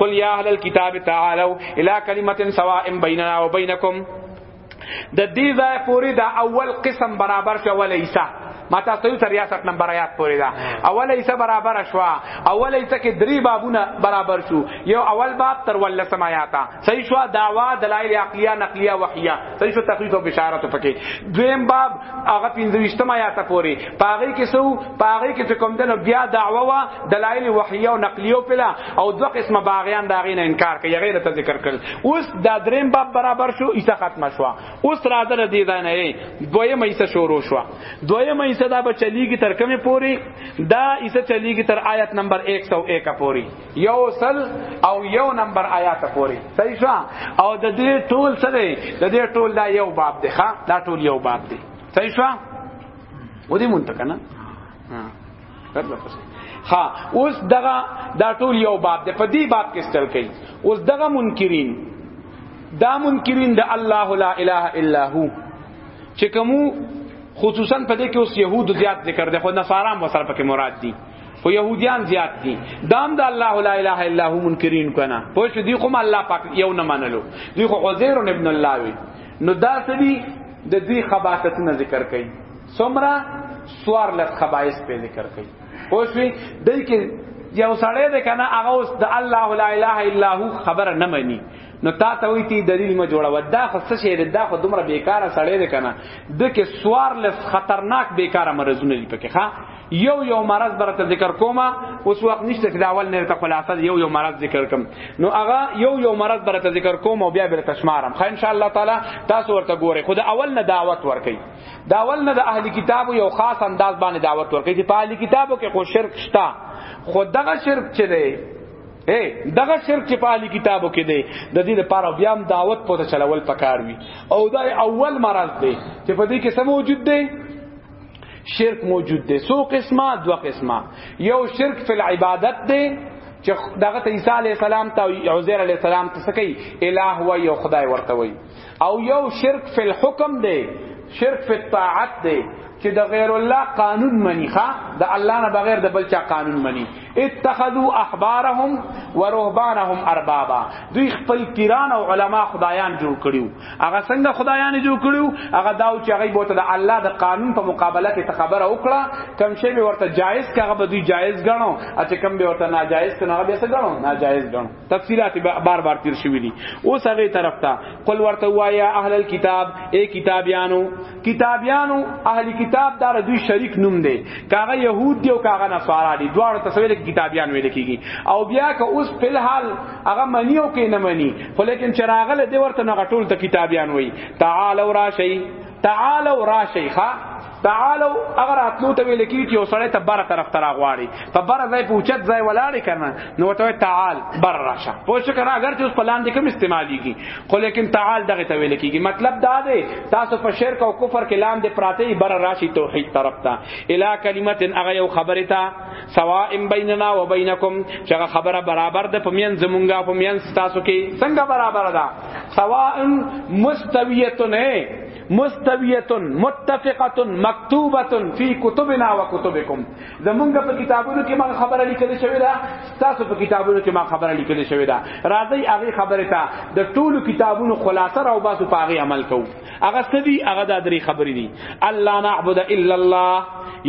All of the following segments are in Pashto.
قل یا اهل الكتاب تعالوا الى کلمه سواء بیننا وبینکم د دې ځای پوری دا اول قسم برابر شو ول عیسی ما تاسو ته ریاست نمبر آیات پوری دا اول عیسی برابر شو اول عیسی کې درې بابونه برابر شو یو اول باب تر ولسم آیاتا صحیح شو دعوا دلایل عقلیه نقلیه وحیه صحیح شو تخویف او بشارت پکې دویم باب هغه 25 آیات پورې پاغه کې سو پاغه کې کوم دنو بیا دعوا وا دلایل وحیه او نقلیه پلا او دوه قسمه باغیان دا غینه انکار کوي غیره ته ذکر کړل اوس دا دریم باب برابر شو ایسه ختم شو اوس راځه دې دا نه دویم ایسه شروع شو دویم ایسه دا بچلیږي تر کومه پورې دا ایسه چلیږي تر آیت نمبر 101 پورې یو سل او یو نمبر آیات پوری صحیح شو او د دې ټول سره د دې ټول دا یو باب دی ښا دا ټول یو باب دی صحیح شو و دې مونته کنه ها اوس دغه دا ټول یو باب دی په دې باب کې ستل کوي اوس دغه منکرین دا منکرین د الله لا اله الا هو چې کوم خصوصا په دې کې اوس يهود زیات ذکر دي خو نصارام وسره پکې مراد دي خو يهوديان زیات دي دام د دا الله لا اله الا هو منکرین کنه پوه شو دی خو الله پاک یو نه منلو دی خو عزیر ابن الله وی نو دا سدي د دوی خباستونه ذکر کړي سمرا سوار لس خبائس په ذکر کړي پوه شو دای کې یو سړی ده کنه هغه اوس د الله لا اله الا هو خبره نه مني نو تا ته وی تی دلیل ما جوړه ودا خو څه شی دا خو دومره بیکاره سړی ده کنه د کې سوار لس خطرناک بیکاره مرزونه لپاره ښه یو یو مرض برته ذکر کوما اوس وخت نشته چې دا اول نه ته خلاصه یو یو مرض ذکر کوم نو هغه یو یو مرض برته ذکر کوم او بیا بل تشمارم خو ان شاء الله تعالی تاسو ورته ګورئ خو دا اول نه دعوت ورکي دا اول نه د اهلی کتابو یو خاص انداز باندې دعوت ورکي چې په اهلی کتابو کې خو شرک شتا خو دغه شرک چې دی اے دغه شرک چې په اهلی کتابو کې دی د دې لپاره بیا هم دعوت پوته چلول پکار وي او دا اول مرض دی چې په دې کې سم موجود دی شرک موجود دی سو قسمه دو قسمه یو شرک فی العبادت دی چې دغه ته عیسی علی السلام ته عزیر علی السلام ته سکی الہ و یو خدای ورته وی او یو شرک فی الحکم دی شرک فی الطاعت دی چې د غیر الله قانون منی ښا د الله نه بغیر د بل چا قانون منی اتخذوا احبارهم ورهبانهم اربابا دوی خپل پیران او علما خدایان جوړ کړیو هغه څنګه خدایان جوړ کړو هغه داو چې هغه بوته د الله د قانون په مقابله کې خبره وکړه کم شی به ورته جایز کغه به دوی جایز غنو اته کم به ورته ناجایز کنه هغه به څه غنو ناجایز غنو تفصيلات بار بار تیر شوې دي اوس هغه طرف ته قل ورته وایا اهل الكتاب اے کتابیانو کتابیانو اهلی کتاب دار دوی شریک نوم دی کاغه يهود دی او کاغه نصارا دی دواړو تصویر کتابیان ویل کیږي او بیا که اوس په الحال هغه منی او کې نه منی خو لیکن چراغله دی ورته نه غټول ته کتابیان وای تعال او راشی تعال او راشی ها تعالو اگر اتلو ته ویل کی چې وسړی ته بره طرف ته راغواړي په بره ځای په اوچت ځای ولاړې کنه نو ته تعال بر راشه پوه شو کنه اگر چې اوس پلان دې کوم استعماليږي خو لیکن تعال دغه ته ویل کیږي مطلب دا دی تاسو په شرک او کفر کې لام دې پراته بر راشي توحید طرف ته الا کلمت هغه یو خبره تا سواء بیننا و بینکم چې هغه خبره برابر ده په مین زمونږه په مین تاسو کې څنګه برابر ده سواء مستویه نه مستویه متفقه مکتوبه فی کتبنا و کتبکم زمونږ په کتابونو کې ما خبره لیکل شوې ده تاسو په کتابونو کې ما خبره لیکل شوې ده راځي هغه خبره ته د ټولو کتابونو خلاصه راو باسو په هغه عمل کوو هغه سدي هغه د درې خبرې دي الله نعبد الا الله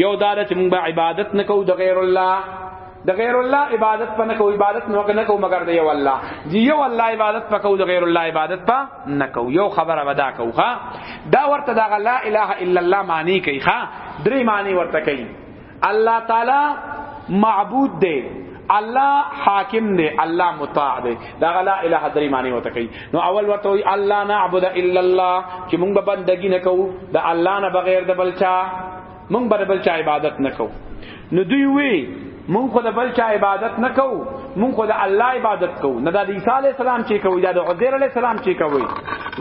یو دار چې موږ عبادت نکو د غیر الله د غیر الله عبادت پنه کو عبادت نو کنه کو مگر دی یو الله دی یو الله عبادت پکو د غیر الله عبادت په نکو یو خبره ودا کو ها دا ورته دا لا اله الا الله معنی کوي ها درې معنی ورته کوي الله تعالی معبود دی الله حاکم دی الله مطاع دی دا لا اله درې معنی وته کوي نو اول ورته وي الله نعبد الا الله چې موږ بندګی نه کوو د الله نه بغیر د بلچا مونږ به بل چا عبادت نکو نو دوی وی مونږ خو د بل چا عبادت نکو مونږ خو د الله عبادت کو نه د عیسی علی السلام چې کوي د عزیر علی السلام چې کوي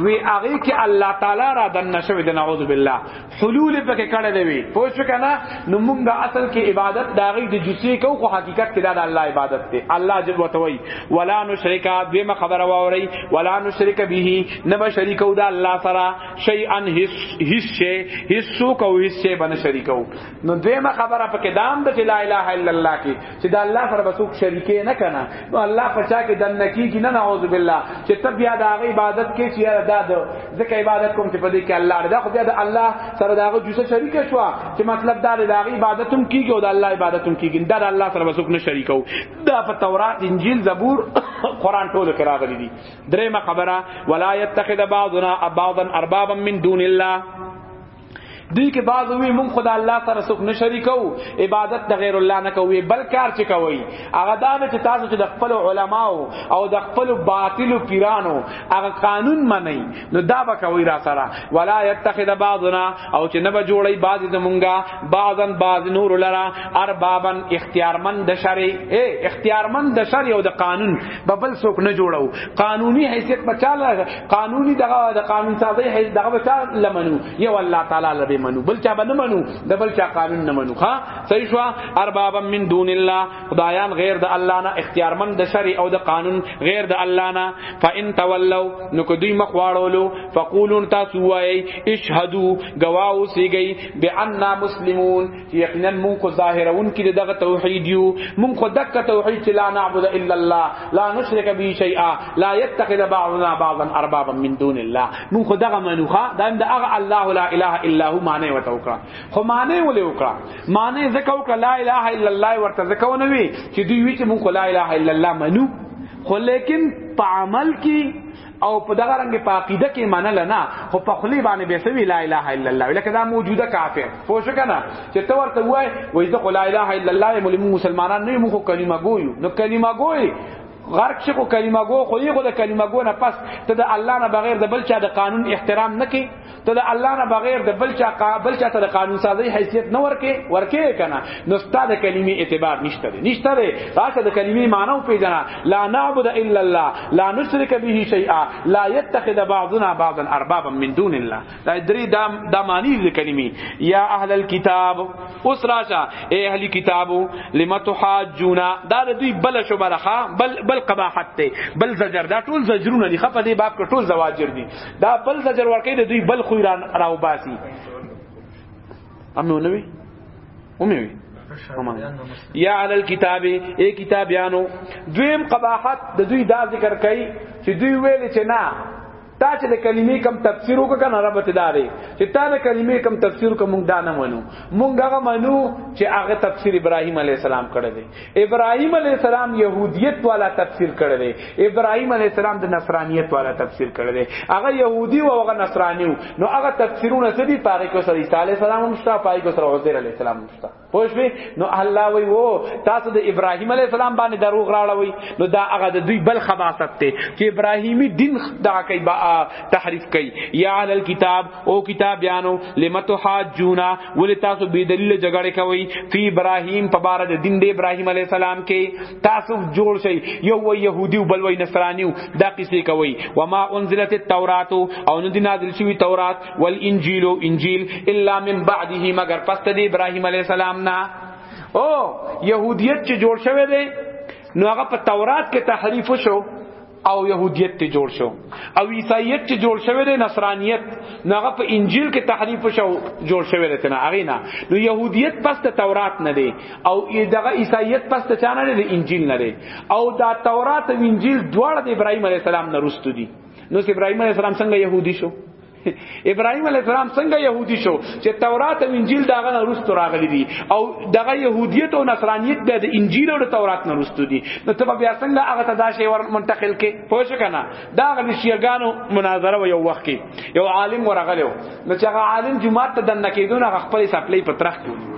وی هغه کې الله تعالی را دن نشوي د نعوذ بالله حلول پکې کړه دی وی پوه شو کنه نو مونږ اصل کې عبادت دا غي د جسی کو خو حقیقت کې دا د الله عبادت دی الله جل وتوي ولا نشرک به خبر واوري ولا نشرک به نه شریکو د الله سره شی ان هیڅ هیڅ شی هیڅ څوک او هیڅ شی باندې شریکو نو دیمه خبره پکې دام د لا اله الا الله کې چې دا الله سره به څوک شریکې نه کنه نو الله پچا کې دن نکی کې نه نعوذ بالله چې تب بیا د هغه عبادت کې چې یاره دا د ځکه عبادت کوم چې په دې کې الله دا خو بیا د الله سره دا هغه جوسه شریک شو چې مطلب دا د هغه عبادت هم کیږي او د الله عبادت هم کیږي دا د الله سره به څوک نه شریکو دا په تورات انجیل زبور قران ټول کې راغلي دي درېمه خبره ولا يتخذ بعضنا بعضا اربابا من دون الله دی کې بعض وی مونږ خدای الله سره څوک نه شریکو عبادت د غیر الله نه کوي بل کار چې کوي هغه دا چې تاسو چې د خپل علماو او د خپل باطل پیرانو هغه قانون منئ نو دا به کوي را سره ولا يتخذ بعضنا او چې نه به جوړي باز زمونږه بعضن باز نور لرا اربابن اختیارمن د شرع اے اختیارمن د شرع او د قانون به بل څوک نه جوړو قانوني حیثیت بچاله قانوني دغه د قانون سازي حیث دغه بچا لمنو یو الله تعالی لبه منو بل چا به نه منو د بل چا قانون نه منو ها صحیح شو اربابن من دون الله خدایان غیر د الله نه اختیارمند د شرع او د قانون غیر د الله نه فان تولوا نو که دوی مخ واړولو فقولون تاسو وایي اشهدو گواه اوسیږي باننا مسلمون یقینا مون خو ظاهرون کې دغه توحید یو مون خو دغه توحید چې لا نعبد الا الله لا نشرک به شیئا لا يتخذ بعضنا بعضا اربابا من دون الله مون خو دغه منوخه دا د هغه الله لا اله الا هو معنی وتوکړه خو معنی ولې وکړه معنی ځکه وکړه لا اله الا الله ورته ځکه ونوي چې دوی وی چې مونږ لا اله الا الله منو خو لیکن په عمل کې او په دغه رنګ په عقیده کې منل نه خو په خلی باندې به سوي لا اله الا الله لکه دا موجوده کافر پوه شو کنه چې تو ورته وای وای زه لا اله الا الله مولم مسلمانان نه مو کلمه ګویو نو کلمه ګوی غرق شي خو کلمه ګو خو یې خو د کلمه ګو نه پس ته د الله نه بغیر د بل چا د قانون احترام نه کې ته د الله نه بغیر د بل چا قابل چا ته قانون سازي حیثیت نه ورکه ورکه کنه نو ستاد کلمې اعتبار نشته دی نشته دی راشه د کلمې معنی او پیژنه لا نعبد الا الله لا نشرک به شیئا لا يتخذ بعضنا بعضا اربابا من دون الله دا درې دا د معنی د کلمې یا اهل الكتاب اوس راشه اے اهل کتاب لم تحاجونا دا د دوی بل شو برخه بل بل قباحت ته بل زجر دا ټول زجرونه دي خپه دی باب کې ټول زواجر دي دا بل زجر ورکې د دوی بل خو ایران راو باسي امنو نوي اومي وي یا علی الكتاب ای کتابیانو دویم قباحت د دوی دا ذکر کوي چې دوی ویل چې نه تا چې د کلمې کم تفسیر وکړه کنه رب ته داري چې تا د کلمې کم تفسیر کوم دا نه منو مونږ هغه منو چې هغه تفسیر ابراهیم علی السلام کړی دی ابراهيم عليه السلام يهوديت والا تفسير کړی دی ابراهيم عليه السلام د نصرانيت والا تفسير کړی دی هغه يهودي او هغه نصراني نو هغه تفسيرونه څه دي پاره کې سره عيسى عليه السلام هم شته پای کې سره عزير عليه السلام هم شته پوښوي نو الله وی وو تاسو د ابراهيم عليه السلام باندې دروغ راړوي نو دا هغه د دوی بل خباست ته چې ابراهيمي دین دا کوي با تحریف کوي یا علی الكتاب او کتاب بیانو لمتو حاجونا ولی تاسو بی دلیل جګړه کوي فی ابراهیم په بار د دین د ابراهیم علی السلام کې تاسو جوړ شي یو وی يهودي بل وی نصرانیو دا قصې کوي و ما انزلت التوراۃ او نه دی نازل شوی تورات والانجیل او انجیل الا من بعده مگر پس د ابراهیم علی السلام نه او يهودیت چې جوړ شوی دی نو هغه په تورات کې تحریف شو او يهوديت ته جوړ شو او عیسایت چې جوړ شوی دی نصرانیت ناغه په انجیل کې تحریف شو جوړ شوی دی نه اغه نه نو يهوديت پس ته تورات نه دی او دغه عیسایت پس ته چانه دی انجیل نه دی او دا تورات او انجیل دواړه د ابراهیم علی السلام نه رستو دي نو ابراهیم علی السلام څنګه يهودي شو ابراهيم عليه السلام څنګه يهودي شو چې تورات او انجيل داغه نه رستو راغلي دي او دغه يهوديت او نصرانيت به د انجيل او تورات نه رستو دي نو ته بیا څنګه هغه ته دا شی ور منتقل کې پوه شو کنه دا غل شيګانو مناظره و یو وخت کې یو عالم ورغلو نو چې هغه عالم جمعه ته دنه کېدون هغه خپل سپلې په ترخ کې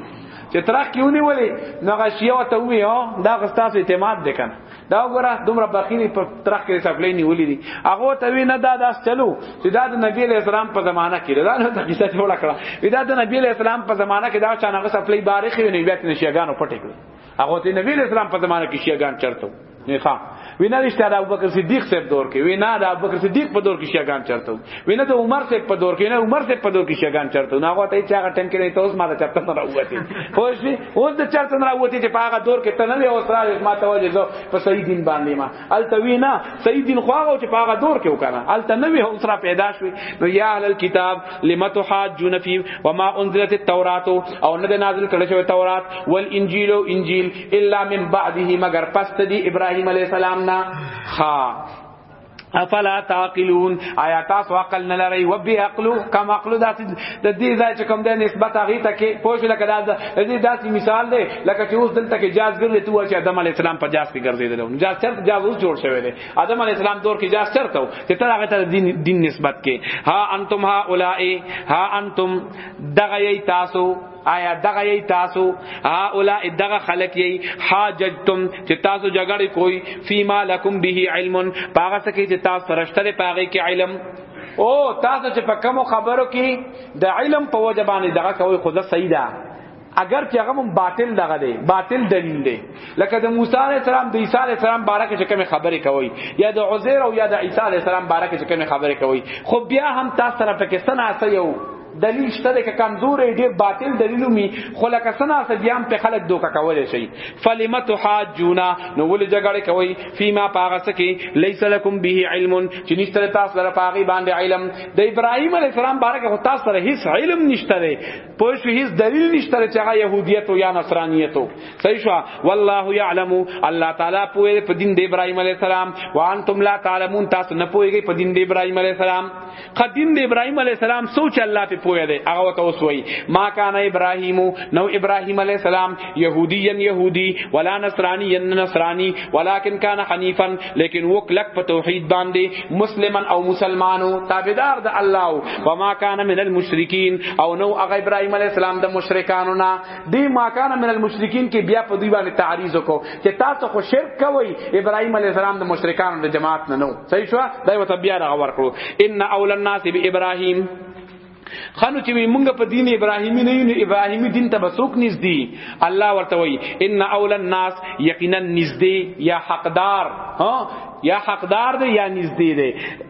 چې ترخ کې ونی ولې نو هغه شیو ته وی دا غستاسو اعتماد دکن دا وګوره دومره بخیلی په ترخ کې سپلې نیولې دي هغه ته وی نه دا داس چلو چې دا د نبی له اسلام په زمانہ کې دا نه ته کیسه جوړه کړه دا د نبی له اسلام په زمانہ کې دا چانه سپلې بارخ ویني بیا تنه شیګانو پټې کړې هغه ته نبی له اسلام په زمانہ کې شیګان چرته نه ښا وینا رښتیا د ابوبکر صدیق صاحب دور کې وینا د ابوبکر صدیق په دور کې شیګان چرته وینه د عمر سے په دور کې نه عمر سے په دور کې شګان چرته نه غوته چې هغه ټیم کې نه توس ما ته چرته نه راوته خو شي اوس د چرته نه راوته چې په هغه دور کې تنه اوس راځي ما ته وځي زه په صحیح دین باندې ما التوینا صحیح دین خو هغه چې په هغه دور کې وکړه التنوی اوس را پیدا شوی نو یا اهل الكتاب لم تحاجون فی وما انزلت التوراۃ او نه نازل کړه شوی تورات والانجیل او انجیل الا من بعده مگر پس دی ابراهیم علیه السلام نه ها افلا تعقلون آیا تاسو عقل نه لرئ و به عقل کم عقل د دې ځای چې کوم د نسبت هغه ته کې پوښ لکه دا د دې داسې مثال دی لکه چې اوس دلته کې جاز ګرځي تو چې آدم علی السلام په جاز کې ګرځیدل جاز چرته جاز اوس جوړ شوی دی آدم علی السلام دور کې جاز چرته چې تر هغه ته دین دین نسبت کې ها انتم ها اولائے ها انتم دغه تاسو آیا دغه یی تاسو ها اولا دغه خلق یی حاججتم چې تاسو جګړه کوي فیما لکم به علم پاغه سکه چې تاسو رشتہ پاغه کې علم او تاسو چې په کوم خبرو کې د علم په وجه باندې دغه کوي خدا صحیح ده اگر چې هغه مون باطل دغه دی باطل دلیل دی لکه د موسی علی السلام د عیسی علی السلام باره کې کوم خبرې کوي یا د عزیر او یا د عیسی علی السلام باره کې کوم خبرې کوي خو بیا هم تاسو طرف کې سنا سيو دلیل شته د کمزورې ډیر باطل دلیل می خلک سنا سبیان په خلک دوکا کولې شي فلمت حاجونا نو ول جګړه کوي فيما پاغس کې ليس لكم به علم چې نشته تاسو لپاره پاغي باندې علم د ابراهيم عليه السلام باره کې تاسو سره هیڅ علم نشته دی پوه شو هیڅ دلیل نشته چې هغه يهوديت یا نصرانيت صحیح شو والله يعلم الله تعالی پوهه په دین د ابراهيم عليه السلام وانتم لا تعلمون تاسو نه پوهیږئ په دین د ابراهيم عليه السلام قدیم د ابراهیم علی السلام سوچ الله په پوهه دی هغه ته وسوي ما کان ابراهیم نو ابراهیم علی السلام یهودی یهودی ولا نصرانی نصرانی ولکن کان حنیفا لیکن و کلک په توحید باندې مسلمان او مسلمانو تابعدار د الله و ما کان من المشرکین او نو هغه ابراهیم علی السلام د مشرکانو نه دی ماکان من المشرکین کې بیا په دی باندې تعریض وکاو چې تاسو خو شرک کوئ ابراهیم علی السلام د مشرکانو د جماعت نه نو صحیح شو دا یو بیا راور کړو ان اول الناس بابراهیم خانو چې مونږ په دین ابراهیمی نه یو ابراهیمی دین ته بسوک نږدې الله ورته وای ان اول الناس یقینا نږدې یا حقدار ها یا حقدار دی یا نږدې دی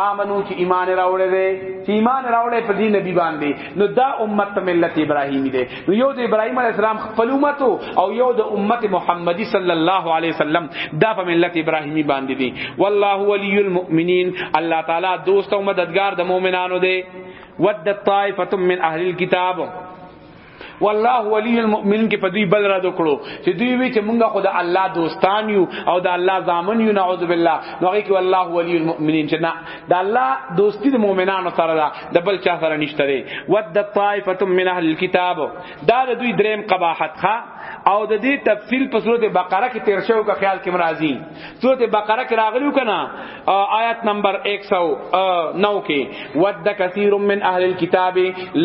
امنو چې ایمان راوړې دي چې ایمان راوړې په دې نبی باندې نو دا امت ملت ابراهیمی دی نو یو د ابراهیم علی السلام خپل امت او یو د امت محمدی صلی الله علیه وسلم دا په ملت ابراهیمی باندې دی والله ولی المؤمنین الله تعالی دوست او مددگار د مؤمنانو دی ود طائفه من اهل الكتاب والله ولی المؤمنین کې په دوی بل را دکړو چې دوی وی چې مونږه خود الله دوستان یو او د الله ضامن یو نعوذ بالله نو هغه کې والله ولی المؤمنین چې نه د الله دوستی د مؤمنانو سره ده د بل چا سره نشته دی ود طائفه من اهل الكتاب دا د دوی دریم قباحت ښا او د دې تفصیل په سورته بقره کې تیر شوی که خیال کې مرাজি سورت بقره کې راغلیو کنه آیت نمبر 109 کې ود کثیر من اهل الكتاب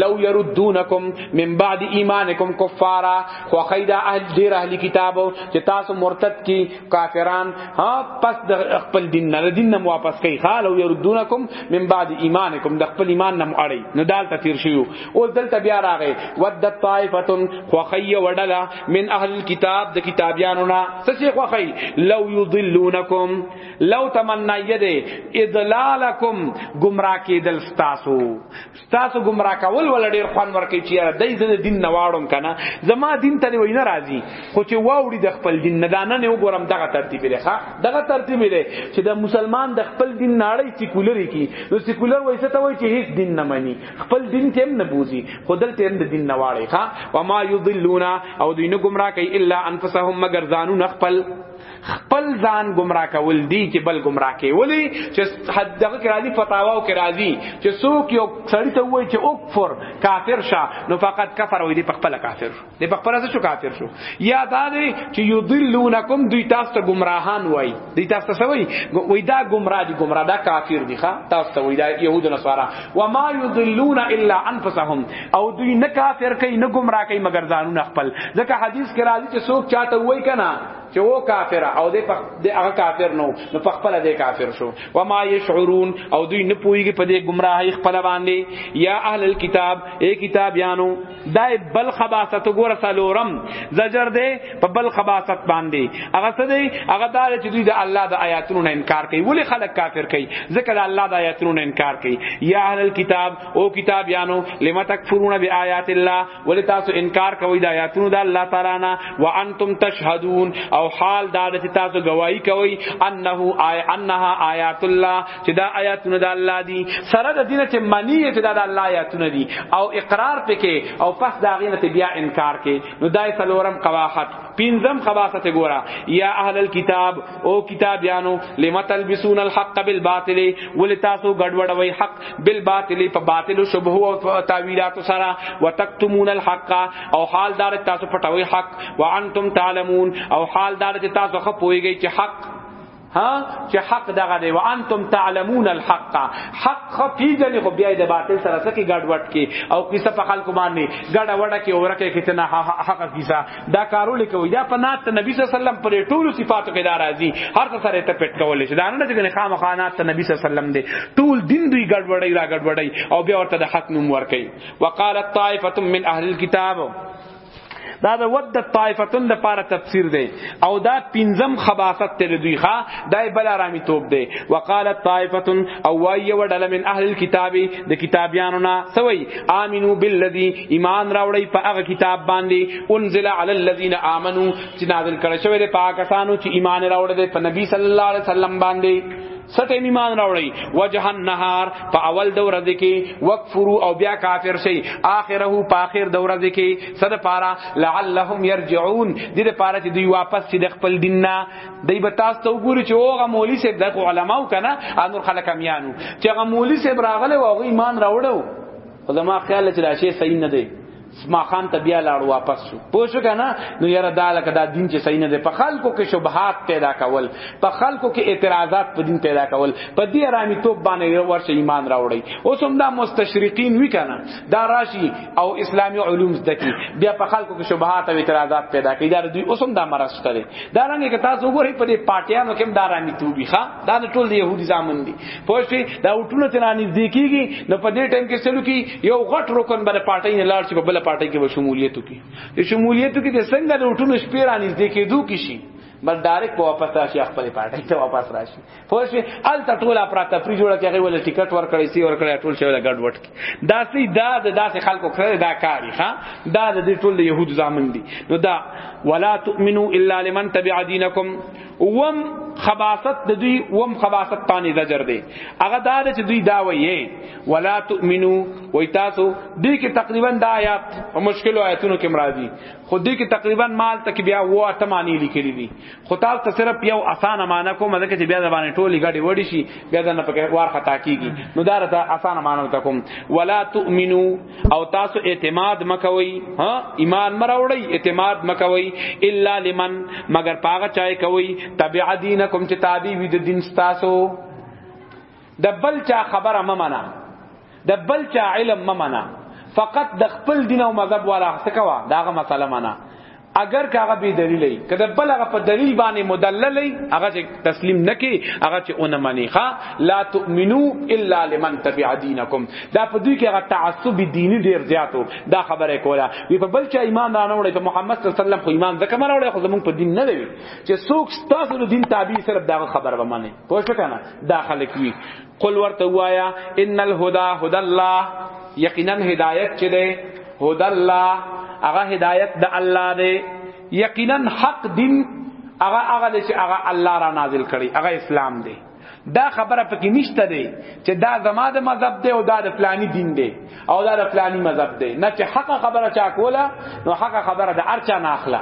لو يردونکم من بعد ایمانکم کفارا خو خیدا اهل ډیر اهل کتاب چې تاسو مرتد کی کافران ها پس د خپل دین نه دین نه واپس کوي خا لو يردونکم من بعد ایمانکم د خپل ایمان نه اړي نو دال تفیر شیو او دلته بیا راغی ود طائفه خو خی وډلا من اهل الكتاب د کتابیانو نه څه خوخی لو یضلونکم لو تمنا ید اضلالکم گمراه کیدل تاسو تاسو گمراه کول ول ډیر خوان ورکی چې دای زده دین نه واړم کنه زما دین ته وای نه راضی خو چې واوړي د خپل دین نه دانه نه وګورم دغه ترتیب لري ښا دغه ترتیب لري چې د مسلمان د خپل دین ناړی سیکولری کی نو سیکولر وایسته وای چې هیڅ دین نه مانی خپل دین ته هم نه بوزي خو دلته هم د دین نه واړي ښا و ما یضلون او دین گمراه کوي الا انفسهم مگر ځانون خپل خپل ځان گمراه کول دي چې بل گمراه کوي ولی چې حد دغه کې راځي فتاوا او کې راځي چې څوک یو سړی ته وایي چې اوکفر کافر شه نو فقط کفر وي دي په خپل کافر دی په خپل څه کافر شو یا دا دی چې یضلونکم دوی تاسو ته گمراهان وای دوی تاسو ته سوي وای دا گمراه دي گمراه دا کافر دي ښا تاسو ته وای دا يهود نه سوارا و ما یضلون الا انفسهم او دوی نه کافر کوي نه گمراه کوي مگر ځانونه خپل ځکه حدیث کې راځي چې څوک چاته وای کنه چې وو کافر او دې په دې هغه کافر نو نو په خپل دې کافر شو و ما یشعرون او دوی نه پويږي په دې گمراهي خپل باندې یا اهل الكتاب اے کتاب یانو دای بل خباثت ګور سلورم زجر دی په بل خباثت باندې هغه څه دی هغه دا چې دوی د الله د آیاتونو نه انکار کوي ولی خلک کافر کوي ځکه د الله د آیاتونو نه انکار کوي یا اهل الكتاب او کتاب یانو لم تکفرون بیاات الله ولی تاسو انکار کوي د آیاتونو د الله تعالی نه وانتم تشهدون او حال دا چې تاسو گواہی کوي انه آی انها آیات الله چې دا آیاتونه د الله دي سره د دینه چې معنی چې دا د الله آیاتونه دي او اقرار پکې او پس دا غینه ته بیا انکار کې نو دای سلورم قواحت پینزم خباست ګورا یا اهل الكتاب او کتابیانو لم تلبسون الحق بالباطل ول تاسو ګډوډوي حق بالباطل په باطل شبه او تعویلات سره وتکتمون الحق او حال دار تاسو پټوي حق وانتم تعلمون او حال دار تاسو خپويږي چې حق ها چې حق دغه دی وانتم تعلمون الحق حق خو پیژنې خو بیا د باطل سره سکی ګډ وډ کې او کیسه په خلکو باندې ګډ وډ کې اورکه کې تنه حق کیسه دا کارول کوي دا په نات نبی صلی الله علیه وسلم پر ټولو صفاتو کې دا راځي هر څه سره ته پټ کول شي دا نه چې خام خانات نبی صلی الله علیه وسلم دی ټول دین دوی ګډ وډي را ګډ وډي او بیا ورته د حق نوم ورکي وقالت طائفه من اهل الكتاب دا د ود د طائفتن د پاره تفسیر دی او دا پنځم خباست تل دوی ښا دای بل آرامی توپ دی وقالت طائفتن او وای و ډله من اهل الكتاب د کتابیانو نا سوی امنو بالذی ایمان راوړی په هغه کتاب باندې انزل علی الذین آمنو چې نازل کړه شوی په کسانو چې ایمان راوړل په نبی صلی الله علیه وسلم باندې سټه ایمان راوړی وجه النهار په اول د ورځې کې وکفرو او بیا کافر شي اخره په اخر د ورځې کې صد پارا لعلهم يرجعون دې د پارا چې دوی واپس شي د خپل دین نه دوی به تاسو ته وګوري چې اوغه مولوی صاحب د علماو کنه انور خلک میانو چې هغه مولوی صاحب راغله او ایمان راوړو خو زما خیال چې دا شی صحیح نه دی ما خان ته بیا لاړ واپس شو پوه شو کنه نو یاره دا لکه دا دین چې صحیح نه دی په خلکو کې شبهات پیدا کول په خلکو کې اعتراضات په دین پیدا کول په دې ارامي توپ باندې ورشه ایمان راوړی اوس هم دا مستشرقین وی کنه دا راشي او اسلامی علوم زده کی بیا په خلکو کې شبهات او اعتراضات پیدا کوي دا دوی اوس هم دا مرز کوي دا رنګ کې تاسو وګورئ په دې پارټیانو کې دا ارامي توبې ښا دا ټول يهودي ځامن دي پوښتې دا وټونه ته نږدې کیږي نو په دې ټیم کې سلو کې یو غټ رکن بل پارټي نه لاړ شي په بل پارټي کې به شمولیت وکړي د شمولیت کې د څنګه د وټونو شپې را نږدې کېدو کې شي بل ډایرک په واپس راشي خپل پارټي ته واپس راشي پوښتې ال تټول اپراته فری جوړه کې هغه ول ټیکټ ور کړی سی ور کړی ټول شوی ګډ وټ دا سي دا د داسې خلکو کړی دا کاری ها دا د ټول يهود ځامن دي نو دا ولا تؤمنو الا لمن تبع دينكم وم خباست د دوی وم خباست پانی زجر دی هغه دا چې دوی دا وایي ولا تؤمنو وای تاسو دې کې تقریبا دا آیات او مشکل آیاتونو کې مرادي خو دې کې تقریبا مال تک بیا و اته معنی لیکلې دي خو تاسو ته صرف یو اسانه معنی کوم ځکه چې بیا زبانه ټولي غړي وړي شي بیا ځنه پکې وار خطا کیږي نو دا راته اسانه معنی تکوم ولا تؤمنو او تاسو اعتماد مکوي ها ایمان مراوړی اعتماد مکوي الا لمن مگر پاغه چای کوي تبع دینکم چې تابع وي د دین تاسو د بل چا خبره ممنه د بل چا علم ممنه فقط د خپل دین او مذهب والا څه کوا داغه مسله منه اگر که هغه به دلیل ای کله بل هغه په دلیل باندې مدلل ای هغه تسلیم نکي هغه چې اون منی ښا لا تؤمنو الا لمن تبع دینکم دا په دوی کې هغه تعصب دینی ډیر زیاتو دا خبره کوله وی په بل چا ایمان نه وړي په محمد صلی الله علیه وسلم خو ایمان ځکه مر وړي خو زمون په دین نه دی چې څوک تاسو د دین تابع صرف دا خبره به مانی پوه شو کنه دا خلک وی قل ورته وایا ان الهدى هدى الله یقینا هدایت چې ده هدى الله هغه هدایت د الله دی یقینا حق دین هغه هغه چې هغه الله را نازل کړي هغه اسلام دی دا خبره پکې نشته دی چې دا زما د مذهب دی او دا د فلانی دین دی او دا د فلانی مذهب دی نه چې حق خبره چا کوله نو حق خبره د ارچا نه اخلا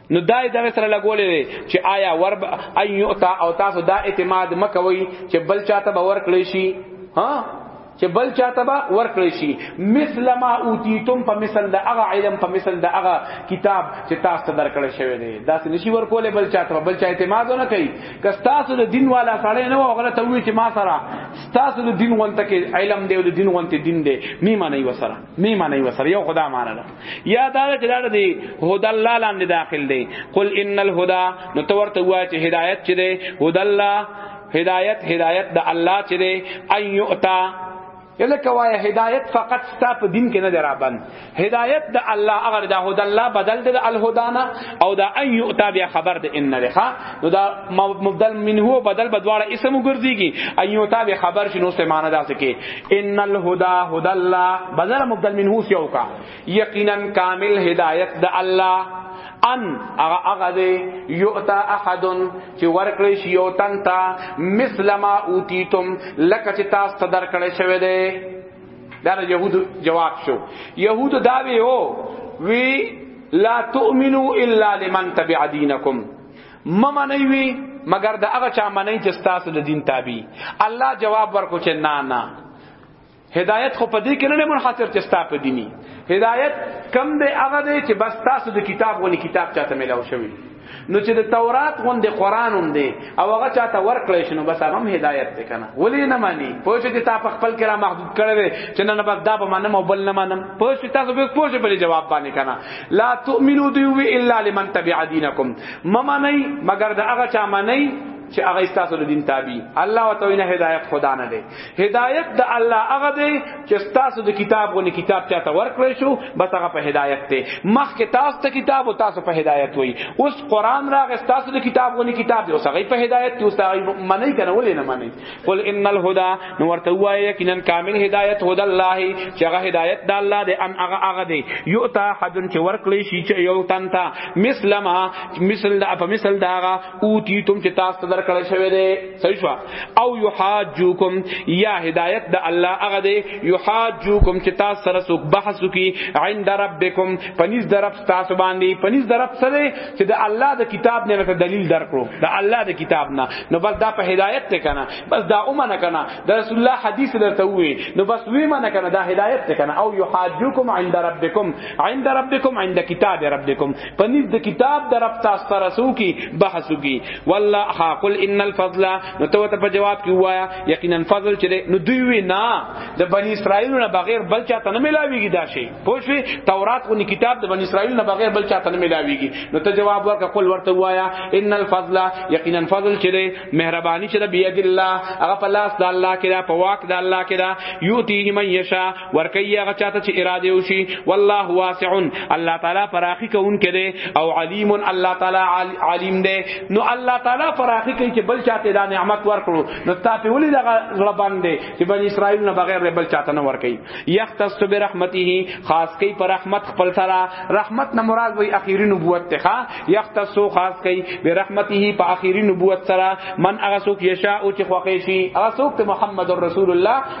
نو دای دغه سره لګولې وي چې آیا ور ان یوتا او تاسو دا اعتماد مکوي چې بل چاته باور کړی شي ها چې بل چاته به ورکړی شي مثل ما اوتیتم په مثل د هغه علم په مثل د هغه کتاب چې تاسو ته درکړی شوی دی دا څه نشي ورکول بل چاته بل چا اعتماد نه کوي که تاسو د دین والا سړی نه وغله ته وی چې ما سره تاسو د دین وانت کې علم دی او د دین وانت دین دی می معنی وسره می معنی وسره یو خدا معنی یا دا چې دا دی هدا الله لاندې داخل دی قل ان الهدى نو تو ورته وای چې هدایت چې دی هدا الله هدایت هدایت د الله چې دی ايوتا یله کوایا هدایت فقط ستا په دین کې نه درابند هدایت د الله اگر د هدا الله بدل د الهدانا او د ان یؤتا بیا خبر د ان لخوا نو دا مبدل منه او بدل بدواړه اسم ګرځيږي ايو تا به خبر شنو سه معنا دا سکے ان الهدى هدى الله بدل مبدل منه سيو کا یقینا کامل هدایت د الله ان اغه اغه دی یؤتا احد چې ورکړی شی یو تن تا مثلما اوتیتم لکه چې تاسو ته درکړی شوی دی دا د يهودو جواب شو يهودو دا وی او وی لا تؤمنو الا لمن تبع دينكم مما نه وی مگر دا هغه چا منی چې تاسو د دین تابع الله جواب ورکو چې نه نه هدایت خو په دې کې نه منحصر چې ستا په دیني هدایت کم دی هغه دی چې بس تاسو د کتاب ونی کتاب چاته ملاو شوی نو چې د تورات غوندې قران هم دی او هغه چاته ورکړی شنو بس هغه هم هدایت دی کنه ولې نه مانی پوه چې تا په خپل کې را محدود کړی دی چې نه بس دا به منم او بل نه منم پوه چې تاسو به پوه په جواب باندې کنه لا تؤمنو دی الا لمن تبع دینکم مما نه مگر دا هغه چا مانی چې هغه ستاسو د دین تابع الله وتعالى نه هدایت خدا نه دی هدایت د الله هغه دی چې ستاسو د کتاب غونې کتاب چاته ورکړی شو بس هغه په هدایت دی مخکې تاسو ته کتاب او تاسو په هدایت وای اوس قران راغ ستاسو د کتاب غونې کتاب دی اوس هغه په هدایت دی اوس هغه منی کنه ولې نه منی قل ان الهدى نو ورته وای یقینا کامل هدایت هدا الله چې هغه هدایت د الله دی ان هغه هغه دی یؤتا حدن چې ورکړی شي چې یو تنتا مثلما مثل د په مثل داغه اوتیتم چې تاسو ته درکړل شوی دی صحیح شو او یحاجوکم یا هدایت د الله هغه دی یحاجوکم چې تاسو سره څوک بحث وکي عند ربکم پنځ درب تاسو باندې پنځ درب سره چې د الله د کتاب نه ته دلیل درکړو د الله د کتاب نه نو بس دا په هدایت ته کنه بس دا اومه نه کنه د رسول الله حدیث درته وی نو بس وی منه کنه دا هدایت ته کنه او یحاجوکم عند ربکم عند ربکم عند کتاب ربکم پنیز د کتاب در رب تاسو ته رسو کی بحث کی والله حاقل ان الفضل نو ته ته په جواب کی وایا یقینا فضل چې نو دوی وی نه د بنی اسرائیل نه بغیر بل چاته نه ملاویږي دا شی پوښوی تورات او کتاب د بنی اسرائیل نه بغیر بل چاته نه ملاویږي نو ته جواب ورکړه قل ورته وایا ان الفضل یقینا فضل چې مهربانی چې بیا الله هغه په لاس د الله کې دا په واک د الله کې دا یوتی من یشا ورکی هغه چاته چې اراده وشي والله واسع الله تعالی فراخي کون کده او علیم الله تعالی علیم ده نو الله تعالی فراخي کوي چې بل چاته دا نعمت ورکړو نو تا په ولې دغه زړه باندې چې بنی اسرائیل نه بغیر بل چاته نه ورکي یختص برحمته خاص کوي پر رحمت خپل سره رحمت نه مراد وي اخیری نبوت ته یختص خاص کوي برحمته په اخیری نبوت سره من هغه څوک یشاء چې خوښي شي هغه څوک محمد رسول الله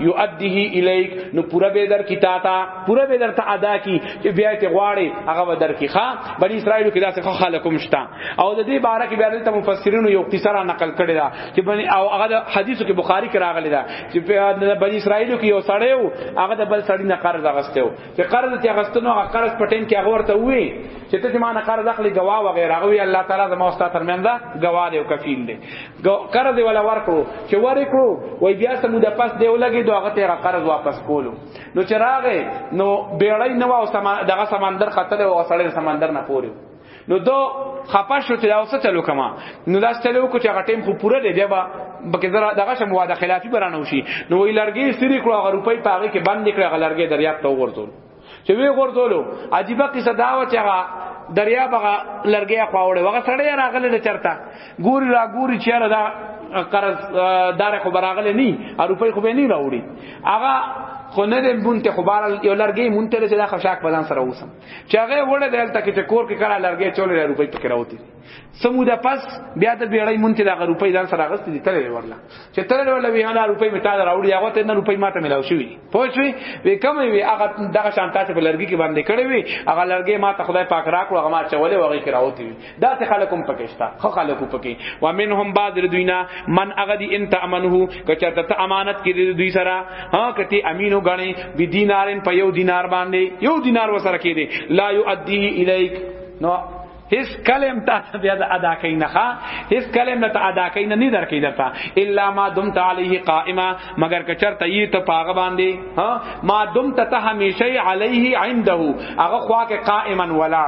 یؤدیه الیک نو پورا به در کی تا تا پورا به در ته ادا کی چې بیا ته غواړي هغه به در کی ښا بنی اسرائیل کې داسې خو خلکم شتا او د دې باره کې بیا ته مفسرین یو اختصارا نقل کړی دا چې بنی او هغه حدیثو کې بخاری کې راغلی دا چې بنی اسرائیل کې یو سړی وو هغه د بل سړی نه قرض اغسته وو چې قرض ته اغستنو هغه قرض پټین کې هغه ورته وی چې ته ما نه قرض اخلي گواه وغیرہ هغه الله تعالی زما استاد ترمنځ گواه دی او کفیل دی قرض ولا ورکړو چې ورکړو وای بیا سمو د پاس دی ولګي دوه هغه ته قرض واپس کولو نو چې راغې نو بیړی نو او سما دغه سمندر خطر او سړی سمندر نه پوري نو دو خپه شو چې دا اوسه چلو کما نو دا چلو کو چې هغه ټیم خو پوره دی بیا به بکه زرا دغه شم واده خلافی برانه وشي نو وی لرګي سری کړو هغه روپۍ پاغه کې بند کړو هغه لرګي دریاب ته وغورځول چې وی غردولو عجیبه قصه دا و چې هغه دریا بغه لرګیا خواوړې وغه سړی راغله نه چرتا ګوري را ګوري چیرې دا قرض دار خو براغله ني اروپای خو به نه راوړي هغه خو نه دې مونته خو بار یو لرګي مونته چې دا خشاک بدن سره وسم چې هغه وړه دلته کې چې کور کې کړه لرګي چولې روپۍ پکې راوتی سموده پس بیا د بیړۍ مونږ ته د روپۍ ځان سره غست دي تللې ورله چې تللې ورله وی هغه روپۍ می تعالی راوړي هغه ته نه روپۍ ماته ملاو شوې دي پوښوي وی کوم وی هغه دغه شان تاسو په لرګي کې باندې کړې وی هغه لرګي ماته خدای پاک راکړو هغه ما چولې وغه کې راوتی وی دا څه خلکم پکېشتا خو خلکو پکې و منهم بعض دوینا من هغه دي انت امنه کچا ته امانت کې دوی سره ها کتی امینو غني بی دینارن په یو دینار باندې یو دینار وسره کې دي لا یؤدی الیک نو هیڅ کلم تا بیا د ادا کین ښا هیڅ کلم نه ته ادا کین نه در کی درتا الا ما دمت علیه قائما مگر که چرته یی ته پاغه باندې ها ما دمت ته همیشه علیه عنده هغه خوا کې قائما ولا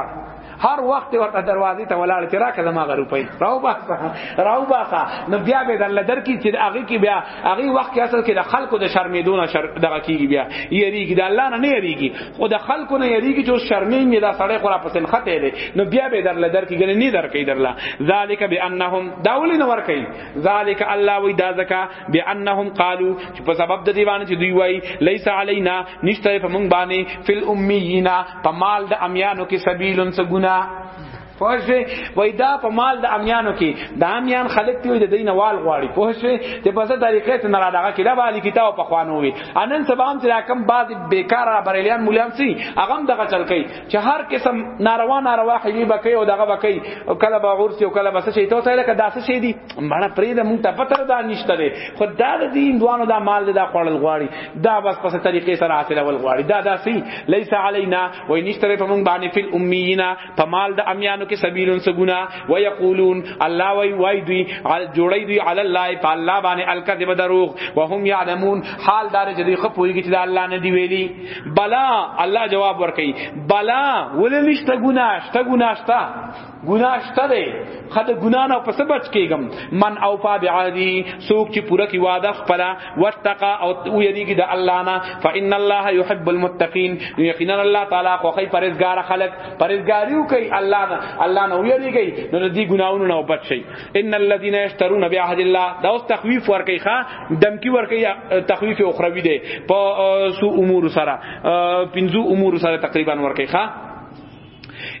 هر وخت ورته دروازې ته ولاړ چې راکه زما غروپي راو باسه راو باسه نو بیا به در لدر کی چې هغه کی بیا هغه وخت کې اصل کې د خلکو د شرمېدو نه شر دغه کیږي بیا یریږي د الله نه نه یریږي خو د خلکو نه یریږي چې شرمېږي دا سړی خو را پسې خته دی نو بیا به درل در کې ګنې نه در کوي درلا ذالک بانهم دا ولې نه ور کوي ذالک الله وی دا زکا بانهم قالو چې په سبب د دیوان چې دوی وای لیس علینا نشته په مونږ باندې فل امیینا په مال د امیانو کې سبیلن څه ګناه پوه شوې وای دا په مال د امیانو کې د امیان خلک ته د دین وال غواړي پوه شوې چې په څه طریقې ته نه را دغه کې دا باندې کتاب په خوانو وي انن سبا هم چې کم بعد بیکاره بریلیان مولیان سي هغه هم دغه چل کوي چې هر قسم ناروا ناروا حلی بکې او دغه بکې او کله به عرس او کله به څه شي ته سره کدا څه شي دي مړه پرې د مونږ ته پتر دا نشته لري خو دا د دین دوانو دا مال دا خړل غواړي دا بس په طریقې سره حاصلول غواړي دا داسي ليس علينا وای نشته په مونږ باندې فل امینا په مال د امیانو کې سبیلون سګونا و یقولون الله وای وای دوی جوړی دوی علی الله په الله باندې الکذب دروغ وهم یعلمون حال دار چې دوی خپویږي چې الله نه دی ویلی بلا الله جواب ورکړي بلا ولې نشته ګنا شته ګنا شته ګنا شته دی خدای ګنا نه پس بچ کیږم من اوفا بعهدی سوک چې پوره کی وعده خپل واتقا او او یریږي د الله نه فإن الله يحب المتقين یقینا الله تعالی خو خی پرهیزګار خلق پرهیزګاریو کوي الله نه الله نه ویریږي نو دې ګناونو نه وبچ شي ان الذين يشترون بعهد الله دا اوس تخویف ورکي ښا دمکی ورکي تخویف اخروی دی په سو امور سره پنځو امور سره تقریبا ورکي ښا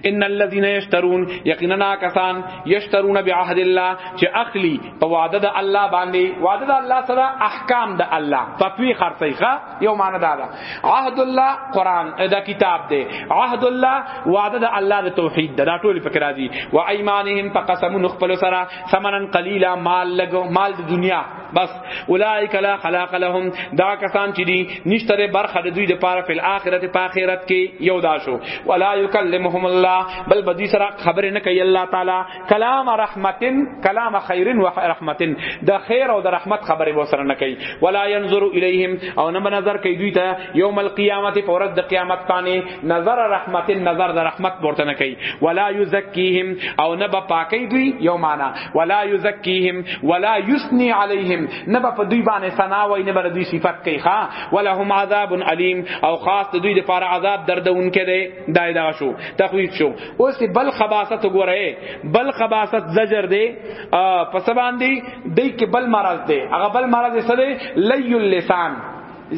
ان الذين يشترون یقینا کسان یشترون بعهد الله چې اخلی په وعده د الله باندې وعده د الله سره احکام د الله تطوی خرڅیخه یو معنی دا ده عهد الله قران دا کتاب دی عهد الله وعده د الله د توحید دا ټول فکر راځي و ايمانهم فقسمون خپل سره ثمنن قليلا مال لګو مال د دنیا بس اولائک لا خلاق لهم دا کسان چې دي نشتره برخه د دوی د پاره فل اخرت په اخرت کې یو دا شو ولا یکلمهم الله بل بدی سره خبر نه کوي الله تعالی کلام رحمتن کلام خیرن و رحمتن د خیر او د رحمت خبره و سره نه کوي ولا ينظر الیهم او نه نظر کوي دوی ته یوم القیامت پر د قیامت باندې نظر رحمت نظر در رحمت ورته نه کوي ولا یزکیهم او نه به پاکي دوی یو معنا ولا یزکیهم ولا یثنی علیهم نه به په دوی باندې ثنا وای نه به دوی صفات کوي ها ولهم عذاب الیم او خاص دوی لپاره عذاب دردون کړي دای دا شو تخویف شو اوس بل خباست وګوره بل خباست زجر دی پس باندې دای کې بل مرض دی هغه بل مرض څه دی لیل لسان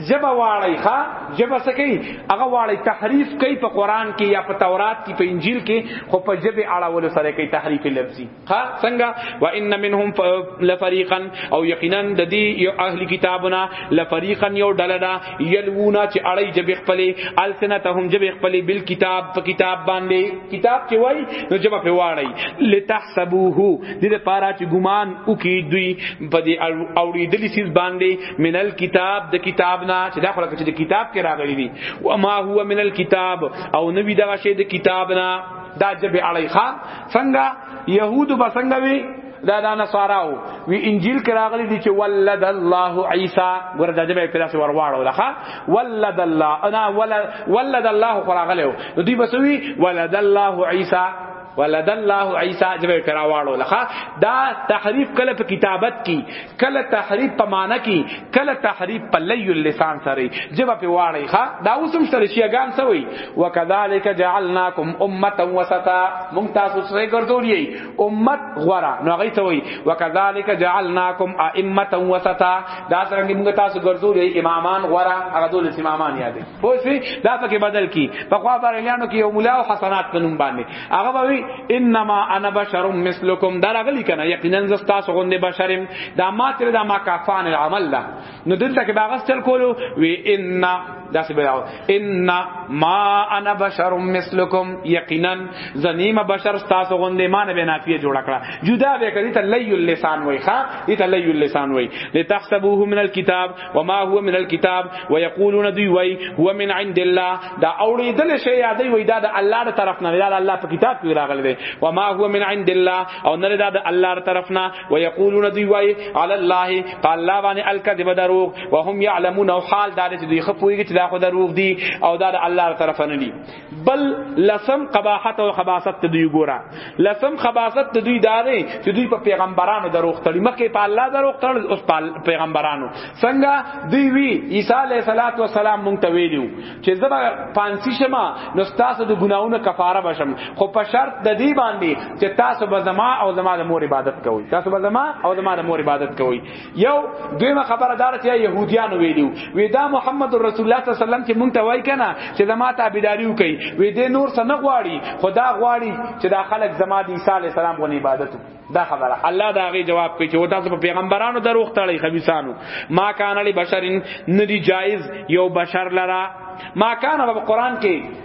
جبه واړی ښا جبه سکی هغه واړی تحریف کوي په قران کې یا په تورات کې په انجیل کې خو په جبه اړول سره کوي تحریف لفظي ښا څنګه و ان منهم لفریقا او یقینا د دې یو اهل کتابنا لفریقا یو ډله ده یلونا چې اړی جبه خپلې السنتهم جبه خپلې بل کتاب په کتاب باندې کتاب چې وای نو جبه په واړی لتحسبوه دې لپاره چې ګمان وکي دوی په دې اوریدلی سیس باندې من الكتاب د کتاب نه چې دا خلک چې د کتاب کې راغلي دي و ما هو من الكتاب او نوی دغه شی د کتاب نه دا جب علی خان څنګه يهود به څنګه وي دا دا نصاراو وی انجیل کې راغلي دي چې ولد الله عیسی ګور دا جبه پیدا سي ورواړو لخه ولد الله انا ولد الله خراغلو دوی بسوي ولد الله عیسی ولد الله عیسی جب پراواړو لخوا دا تحریف کله په کتابت کی کله تحریف په معنی کی کله تحریف په لې اللسان سره جب په واړی ښا دا اوسم سره شیګان سوی وکذالک جعلناکم امه وسطا مونږ تاسو سره ګرځولې امت غورا نو غي سوی وکذالک جعلناکم ائمه وسطا دا څنګه مونږ تاسو ګرځولې امامان غورا هغه دول امامان یادې پوه شوې دا پکې بدل کی په خوا بریلیانو کې یو مولا او حسنات په نوم باندې هغه به وی انما انا بشر مثلکم دا راغلی کنه یقینا زستا سغوندې بشرم دا ما تر دا ما کافان العمل ده نو دلته کې باغس چل کولو وی ان دا څه بیاو ان ما انا بشر مثلکم یقینا زنیم بشر تاسو غوندې ما نه بنافیه جوړ کړه جدا به کړی ته لیل لسان وای ښا دې ته لیل لسان وای لتحسبوه من الكتاب وما هو من الكتاب ويقولون دوی وای هو من عند الله دا اوریدل شی یادې وای دا د الله تر طرف نه دا الله په کتاب کې راغلی دی وما هو من عند الله او نه دا د الله تر طرف نه ويقولون دوی وای علی الله قال الله باندې الکذب دروغ وهم يعلمون او حال دا چې دوی خپويږي چې دا خو دروغ دي او دا د الله تر طرف نه دي بل لسم قباحت او خباثت ته دوی ګورا لسم خباثت ته دوی داري چې دوی په پیغمبرانو دروختړي مکه په الله دروختړ اوس په پیغمبرانو څنګه دوی وی عیسی علیه صلوات و سلام مونږ ته ویلو چې زما پانسی شمه نو تاسو د ګناونو کفاره بشم خو په شرط د دې باندې چې تاسو به زما او زما د مور عبادت کوئ تاسو به زما او زما د مور عبادت کوئ یو دویمه خبره دار چې يهوديان ویلو وی دا محمد رسول الله صلی الله علیه وسلم چې مونږ ته وای کنه چې زما تابعداري وکي وی دې نور څه نه غواړي خدا غواړي چې دا خلک زما د عیسی علی السلام غو عبادت دا خبره الله دا غي جواب کوي چې وتا په پیغمبرانو دروغ تړي خبيسانو ما کان علی بشرین ندی جایز یو بشر لرا ما کان په قران کې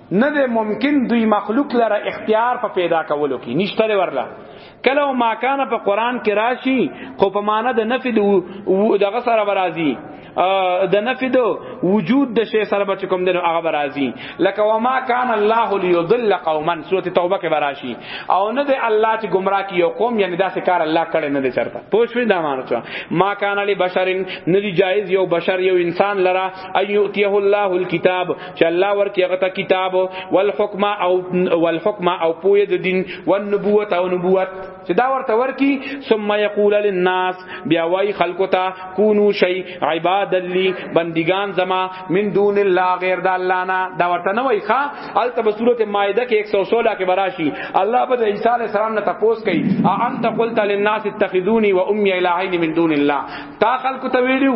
نه ده ممکن دوی مخلوق لره اختیار په پیدا کولو کې نشته لري ورلا کله او ماکان په قران کې راشي خو په معنا د نفي دغه سره برازي د نفي د وجود د شی سره بچ کوم دنو هغه برازي لکه وما کان الله ليضل قوما سوره توبه کې براشي او نه د الله چې گمراه کی یو قوم یعنی داسې کار الله کړي نه دي چرته پوښوي دا معنی چا ما کان لبشر نه دی جایز یو بشر یو انسان لرا ايوتيه الله الكتاب چې الله ورکی هغه ته کتاب والحکم او والحکم او پوی د دین والنبوت او نبوت چې دا ورته ورکی ثم یقول للناس بیا وای خلکو ته کونو شی عباد لی بندگان زما من دون الله غیر د الله نه دا ورته نه وای ښا الته په سورته مائده کې 116 کې براشي الله په عیسی علی السلام نه تپوس کوي انت قلت للناس اتخذوني و امي الهين من دون الله تا خلکو ته ویلو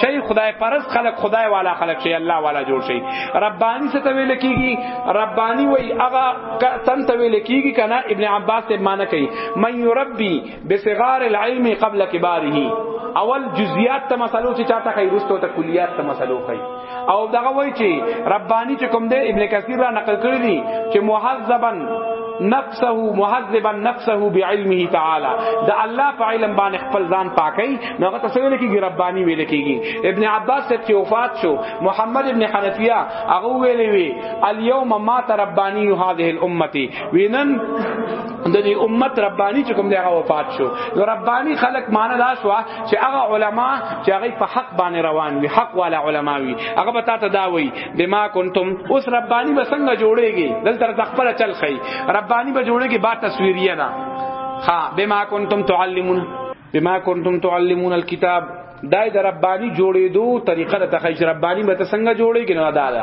شي خدای پرست خلق خدای والا خلق شي الله والا جوړ شي ربانی څه ته ویل کیږي ربانی وای هغه تن ته ویل کیږي کنه ابن عباس ته معنی کوي من يربي بصغار العلم قبل كباره اول جزئیات ته مسلو چې چاته کوي رستو ته کلیات ته مسلو کوي او دغه وای چې ربانی چې کوم دی ابن کثیر را نقل کړی دی چې مهذبا نفسه مهذبا نفسه بعلمه تعالی د الله په علم باندې خپل ځان پاکي نو هغه تاسو ویل کیږي ربانی ویل کیږي ابن عباس چې وفات شو محمد ابن حنفیه هغه ویل وی اليوم ما تربانی هذه الامه وینن د دې امت ربانی چې کوم دی هغه وفات شو نو ربانی خلق معنی دا شو چې هغه علما چې هغه په حق باندې روان وي حق والا علما وي هغه به تاسو دا وایي بما کنتم اوس ربانی به څنګه جوړیږي دلته خپل چل خي ربانی به جوړیږي با تصویریه نه ها بما کنتم تعلمون بما کنتم تعلمون الكتاب دای د ربانی جوړېدو طریقه د تخیش ربانی به څنګه جوړېږي نه دا ده